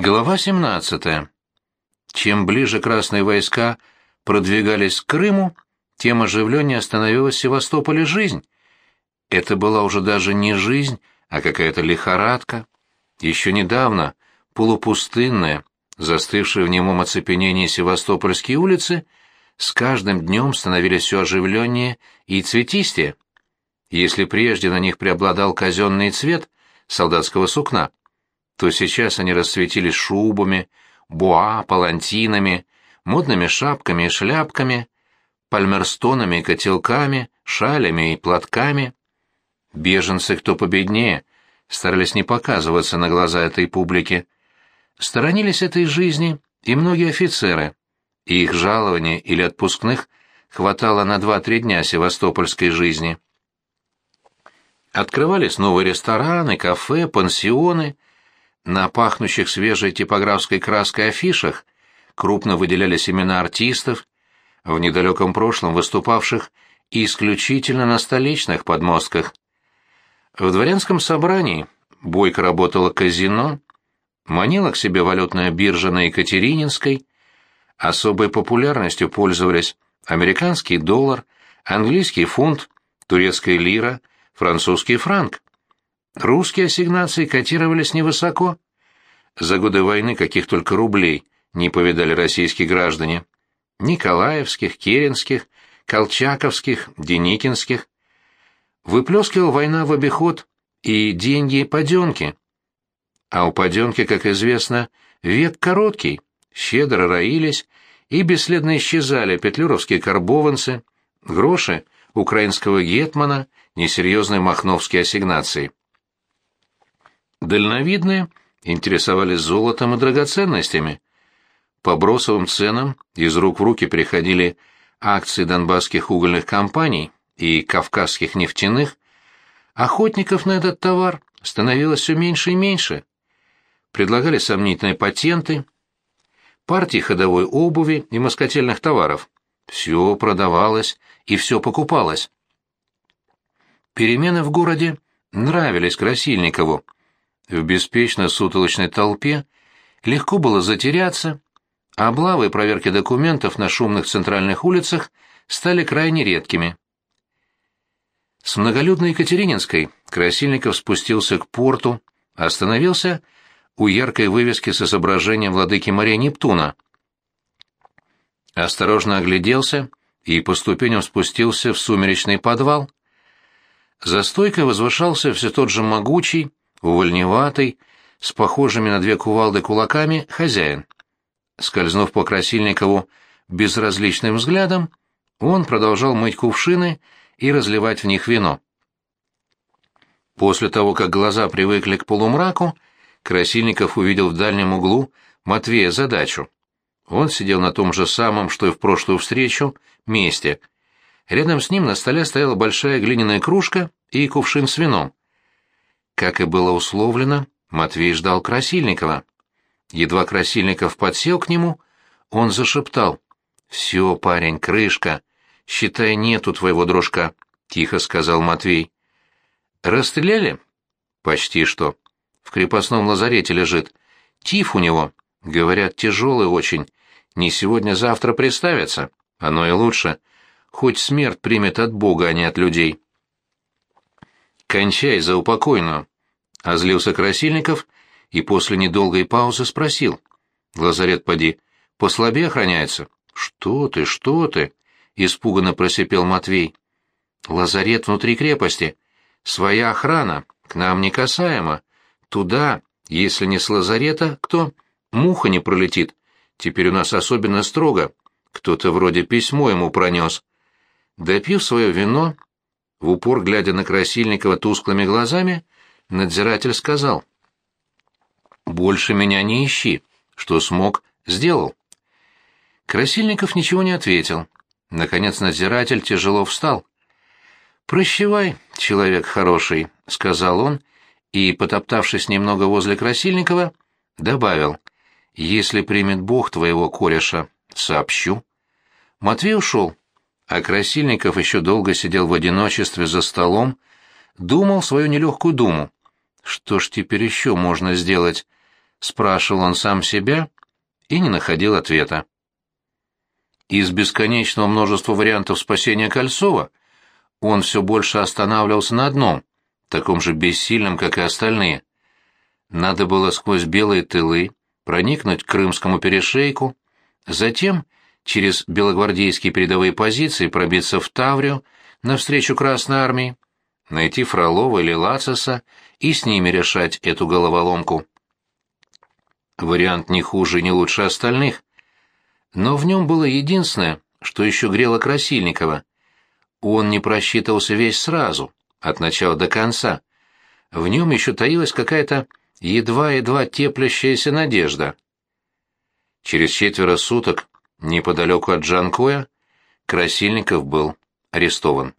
Глава 17. Чем ближе красные войска продвигались к Крыму, тем оживленнее становилась в Севастополе жизнь. Это была уже даже не жизнь, а какая-то лихорадка. Еще недавно полупустынная, застывшая в немом оцепенении севастопольские улицы, с каждым днем становились все оживленнее и цветистее. Если прежде на них преобладал казенный цвет солдатского сукна, то сейчас они расцветились шубами, буа, палантинами, модными шапками и шляпками, пальмерстонами и котелками, шалями и платками. Беженцы, кто победнее, старались не показываться на глаза этой публики. Сторонились этой жизни и многие офицеры, и их жалования или отпускных хватало на два-три дня севастопольской жизни. Открывались новые рестораны, кафе, пансионы — на пахнущих свежей типографской краской афишах крупно выделялись имена артистов, в недалеком прошлом выступавших исключительно на столичных подмостках. В дворянском собрании бойко работало казино, манила к себе валютная биржа на Екатерининской, особой популярностью пользовались американский доллар, английский фунт, турецкая лира, французский франк. Русские ассигнации котировались невысоко. За годы войны каких только рублей не повидали российские граждане. Николаевских, Керенских, Колчаковских, Деникинских. Выплескивала война в обиход и деньги и паденки. А у паденки, как известно, век короткий, щедро роились и бесследно исчезали петлюровские карбованцы, гроши украинского гетмана, несерьезные махновские ассигнации. Дальновидные интересовались золотом и драгоценностями. По бросовым ценам из рук в руки переходили акции донбасских угольных компаний и кавказских нефтяных, охотников на этот товар становилось все меньше и меньше. Предлагали сомнительные патенты, партии ходовой обуви и москотельных товаров. Все продавалось и все покупалось. Перемены в городе нравились Красильникову, в беспечно сутолочной толпе легко было затеряться, а облавы и проверки документов на шумных центральных улицах стали крайне редкими. С многолюдной Екатерининской Красильников спустился к порту, остановился у яркой вывески с изображением владыки Мария Нептуна. Осторожно огляделся и по ступеням спустился в сумеречный подвал. За стойкой возвышался все тот же могучий, увольневатый, с похожими на две кувалды кулаками, хозяин. Скользнув по Красильникову безразличным взглядом, он продолжал мыть кувшины и разливать в них вино. После того, как глаза привыкли к полумраку, Красильников увидел в дальнем углу Матвея задачу. Он сидел на том же самом, что и в прошлую встречу, месте. Рядом с ним на столе стояла большая глиняная кружка и кувшин с вином. Как и было условлено, Матвей ждал Красильникова. Едва Красильников подсел к нему, он зашептал. «Все, парень, крышка. Считай, нету твоего дружка», — тихо сказал Матвей. «Расстреляли?» «Почти что. В крепостном лазарете лежит. Тиф у него. Говорят, тяжелый очень. Не сегодня-завтра приставится. Оно и лучше. Хоть смерть примет от Бога, а не от людей». «Кончай за упокойную», — озлился Красильников и после недолгой паузы спросил. «Лазарет, поди, послабее охраняется?» «Что ты, что ты?» — испуганно просипел Матвей. «Лазарет внутри крепости. Своя охрана, к нам не касаемо. Туда, если не с лазарета, кто? Муха не пролетит. Теперь у нас особенно строго. Кто-то вроде письмо ему пронес. Допив свое вино, в упор глядя на Красильникова тусклыми глазами, надзиратель сказал. «Больше меня не ищи. Что смог, сделал». Красильников ничего не ответил. Наконец надзиратель тяжело встал. «Прощевай, человек хороший», — сказал он, и, потоптавшись немного возле Красильникова, добавил. «Если примет Бог твоего кореша, сообщу». Матвей ушел а Красильников еще долго сидел в одиночестве за столом, думал свою нелегкую думу. Что ж теперь еще можно сделать? спрашивал он сам себя и не находил ответа. Из бесконечного множества вариантов спасения Кольцова он все больше останавливался на одном, таком же бессильном, как и остальные. Надо было сквозь белые тылы проникнуть к Крымскому перешейку, затем через белогвардейские передовые позиции пробиться в Таврию навстречу Красной Армии, найти Фролова или Лацеса и с ними решать эту головоломку. Вариант не хуже и не лучше остальных. Но в нем было единственное, что еще грело Красильникова. Он не просчитывался весь сразу, от начала до конца. В нем еще таилась какая-то едва-едва теплящаяся надежда. Через четверо суток, неподалеку от Джанкоя, Красильников был арестован.